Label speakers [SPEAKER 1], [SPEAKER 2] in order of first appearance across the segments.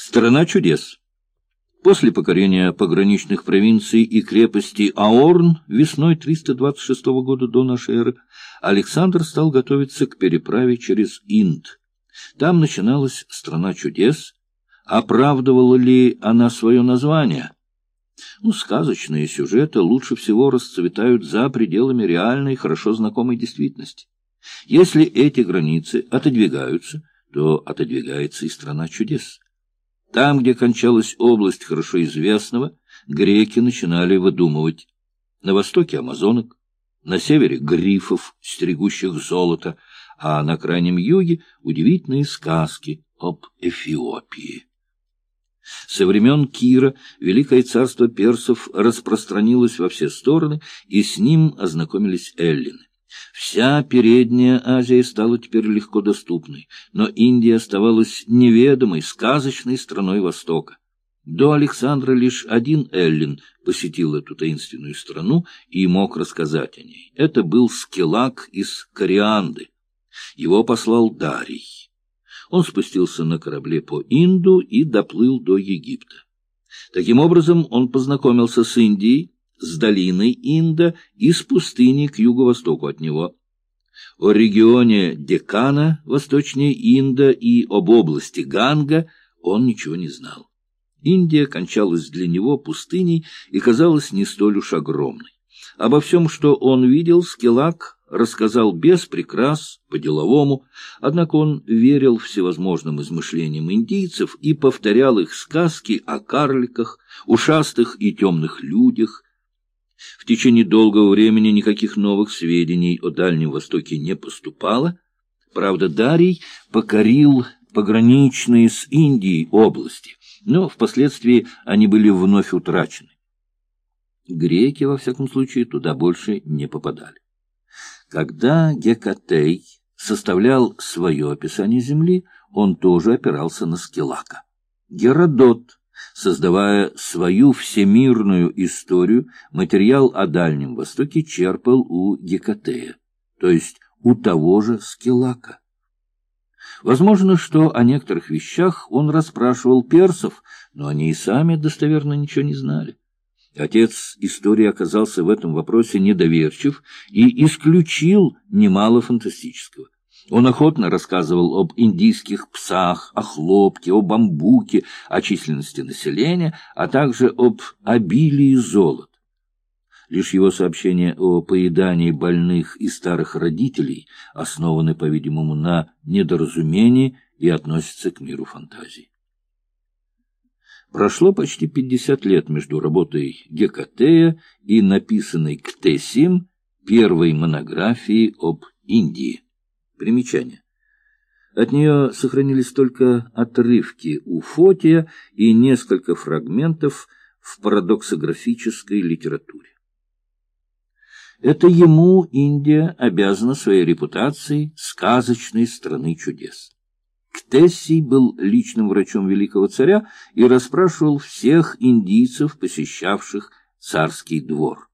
[SPEAKER 1] Страна чудес. После покорения пограничных провинций и крепости Аорн весной 326 года до нашей эры Александр стал готовиться к переправе через Инд. Там начиналась страна чудес. Оправдывала ли она свое название? Ну, сказочные сюжеты лучше всего расцветают за пределами реальной, хорошо знакомой действительности. Если эти границы отодвигаются, то отодвигается и страна чудес. Там, где кончалась область хорошо известного, греки начинали выдумывать. На востоке амазонок, на севере грифов, стерегущих золото, а на крайнем юге удивительные сказки об Эфиопии. Со времен Кира Великое царство персов распространилось во все стороны, и с ним ознакомились эллины. Вся передняя Азия стала теперь легко доступной, но Индия оставалась неведомой, сказочной страной Востока. До Александра лишь один Эллин посетил эту таинственную страну и мог рассказать о ней. Это был Скелак из Корианды. Его послал Дарий. Он спустился на корабле по Инду и доплыл до Египта. Таким образом, он познакомился с Индией, с долиной Инда и с пустыней к юго-востоку от него. О регионе Декана, восточнее Инда, и об области Ганга он ничего не знал. Индия кончалась для него пустыней и казалась не столь уж огромной. Обо всем, что он видел, Скелак рассказал без прикрас, по-деловому, однако он верил всевозможным измышлениям индийцев и повторял их сказки о карликах, ушастых и темных людях, в течение долгого времени никаких новых сведений о Дальнем Востоке не поступало. Правда, Дарий покорил пограничные с Индией области, но впоследствии они были вновь утрачены. Греки, во всяком случае, туда больше не попадали. Когда Гекатей составлял свое описание Земли, он тоже опирался на Скилака. Геродот Создавая свою всемирную историю, материал о Дальнем Востоке черпал у Гекатея, то есть у того же Скилака. Возможно, что о некоторых вещах он расспрашивал персов, но они и сами достоверно ничего не знали. Отец истории оказался в этом вопросе недоверчив и исключил немало фантастического. Он охотно рассказывал об индийских псах, о хлопке, о бамбуке, о численности населения, а также об обилии золота. Лишь его сообщения о поедании больных и старых родителей основаны, по-видимому, на недоразумении и относятся к миру фантазии. Прошло почти пятьдесят лет между работой Гекатея и написанной Ктесим первой монографией об Индии. Примечание. От нее сохранились только отрывки у Фотия и несколько фрагментов в парадоксографической литературе. Это ему Индия обязана своей репутацией сказочной страны чудес. Ктессий был личным врачом великого царя и расспрашивал всех индийцев, посещавших царский двор.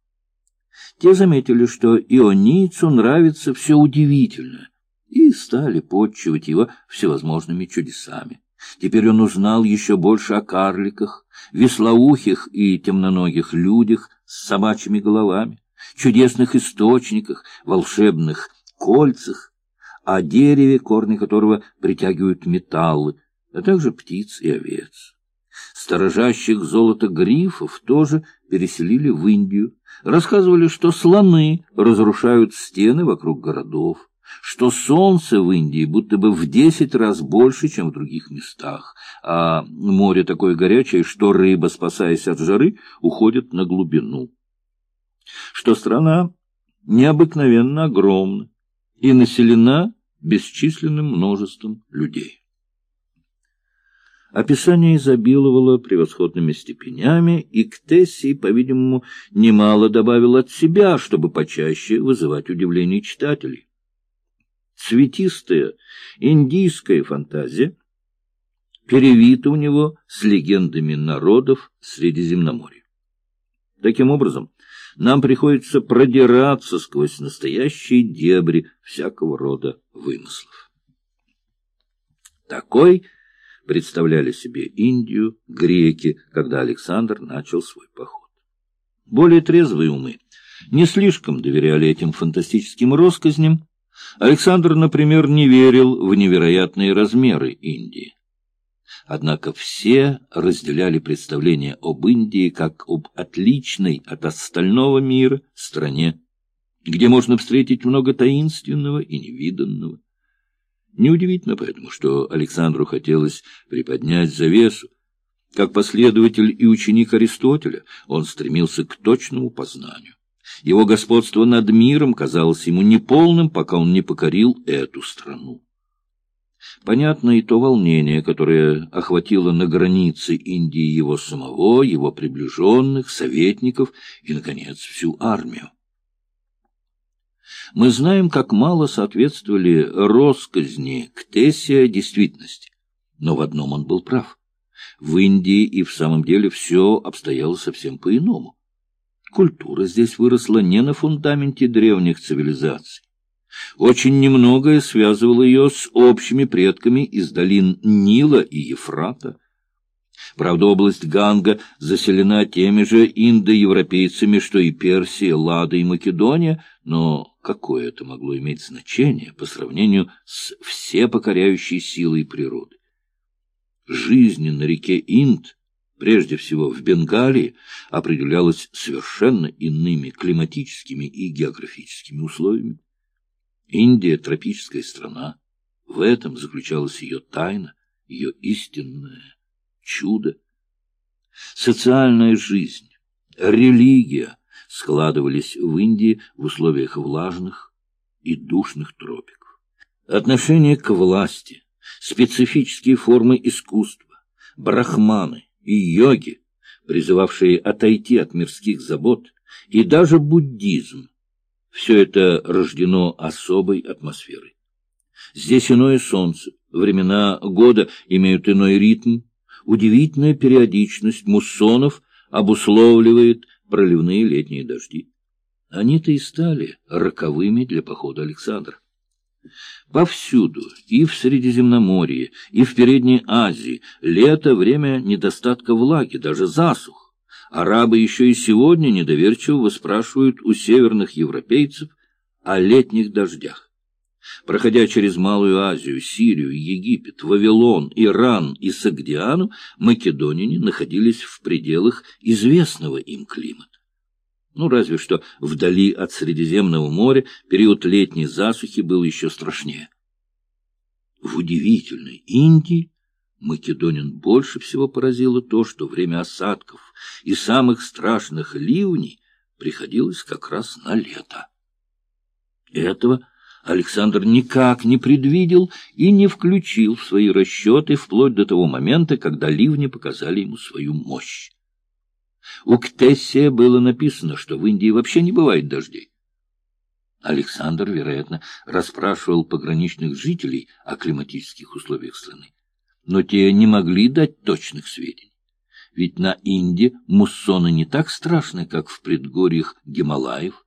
[SPEAKER 1] Те заметили, что ионийцу нравится все удивительное, и стали подчивать его всевозможными чудесами. Теперь он узнал еще больше о карликах, веслоухих и темноногих людях с собачьими головами, чудесных источниках, волшебных кольцах, о дереве, корни которого притягивают металлы, а также птиц и овец. Сторожащих золото грифов тоже переселили в Индию, рассказывали, что слоны разрушают стены вокруг городов, что солнце в Индии будто бы в десять раз больше, чем в других местах, а море такое горячее, что рыба, спасаясь от жары, уходит на глубину. Что страна необыкновенно огромна и населена бесчисленным множеством людей. Описание изобиловало превосходными степенями, и к Тесси, по-видимому, немало добавил от себя, чтобы почаще вызывать удивление читателей цветистая индийская фантазия перевита у него с легендами народов Средиземноморья. Таким образом, нам приходится продираться сквозь настоящие дебри всякого рода вымыслов. Такой представляли себе Индию, греки, когда Александр начал свой поход. Более трезвые умы не слишком доверяли этим фантастическим россказням. Александр, например, не верил в невероятные размеры Индии. Однако все разделяли представление об Индии как об отличной от остального мира стране, где можно встретить много таинственного и невиданного. Неудивительно поэтому, что Александру хотелось приподнять завесу. Как последователь и ученик Аристотеля, он стремился к точному познанию. Его господство над миром казалось ему неполным, пока он не покорил эту страну. Понятно и то волнение, которое охватило на границе Индии его самого, его приближенных, советников и, наконец, всю армию. Мы знаем, как мало соответствовали росказни к Тессия действительности. Но в одном он был прав. В Индии и в самом деле все обстояло совсем по-иному. Культура здесь выросла не на фундаменте древних цивилизаций. Очень немногое связывало ее с общими предками из долин Нила и Ефрата. Правда, область Ганга заселена теми же индоевропейцами, что и Персия, Лада и Македония, но какое это могло иметь значение по сравнению с всепокоряющей силой природы? Жизнь на реке Инд, прежде всего в Бенгалии, определялась совершенно иными климатическими и географическими условиями. Индия — тропическая страна. В этом заключалась ее тайна, ее истинное чудо. Социальная жизнь, религия складывались в Индии в условиях влажных и душных тропиков. Отношение к власти, специфические формы искусства, брахманы и йоги, призывавшие отойти от мирских забот, и даже буддизм все это рождено особой атмосферой. Здесь иное солнце, времена года имеют иной ритм, удивительная периодичность муссонов обусловливает проливные летние дожди. Они-то и стали роковыми для похода Александра. Повсюду, и в Средиземноморье, и в Передней Азии, лето — время недостатка влаги, даже засух. Арабы еще и сегодня недоверчиво выспрашивают у северных европейцев о летних дождях. Проходя через Малую Азию, Сирию, Египет, Вавилон, Иран и Сагдиану, македонине находились в пределах известного им климата. Ну, разве что вдали от Средиземного моря период летней засухи был еще страшнее. В удивительной Индии Македонин больше всего поразило то, что время осадков и самых страшных ливней приходилось как раз на лето. Этого Александр никак не предвидел и не включил в свои расчеты вплоть до того момента, когда ливни показали ему свою мощь. У Ктессия было написано, что в Индии вообще не бывает дождей. Александр, вероятно, расспрашивал пограничных жителей о климатических условиях страны но те не могли дать точных сведений. Ведь на Инде муссоны не так страшны, как в предгорьях Гималаев.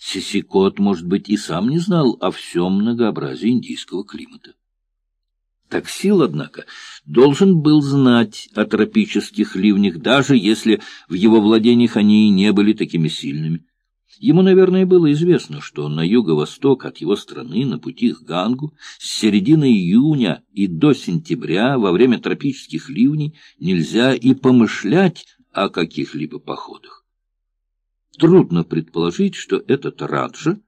[SPEAKER 1] Сисикот, может быть, и сам не знал о всем многообразии индийского климата. Таксил, однако, должен был знать о тропических ливнях, даже если в его владениях они и не были такими сильными. Ему, наверное, было известно, что на юго-восток от его страны, на пути к Гангу, с середины июня и до сентября, во время тропических ливней, нельзя и помышлять о каких-либо походах. Трудно предположить, что этот Раджа,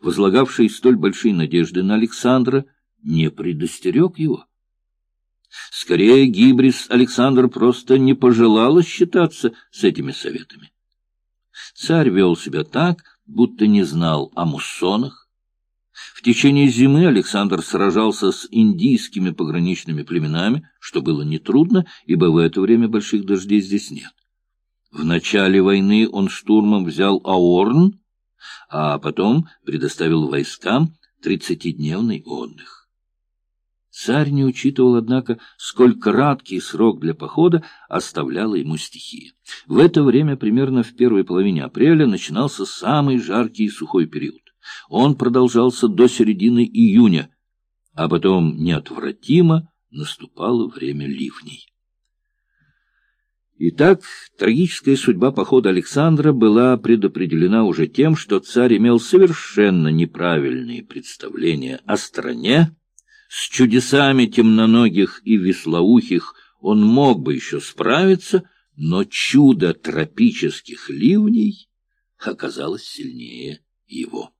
[SPEAKER 1] возлагавший столь большие надежды на Александра, не предостерег его. Скорее, Гибрис Александр просто не пожелал считаться с этими советами. Царь вел себя так, будто не знал о муссонах. В течение зимы Александр сражался с индийскими пограничными племенами, что было нетрудно, ибо в это время больших дождей здесь нет. В начале войны он штурмом взял Аорн, а потом предоставил войскам тридцатидневный отдых. Царь не учитывал, однако, сколь краткий срок для похода оставляла ему стихия. В это время, примерно в первой половине апреля, начинался самый жаркий и сухой период. Он продолжался до середины июня, а потом неотвратимо наступало время ливней. Итак, трагическая судьба похода Александра была предопределена уже тем, что царь имел совершенно неправильные представления о стране, с чудесами темноногих и веслоухих он мог бы еще справиться, но чудо тропических ливней оказалось сильнее его.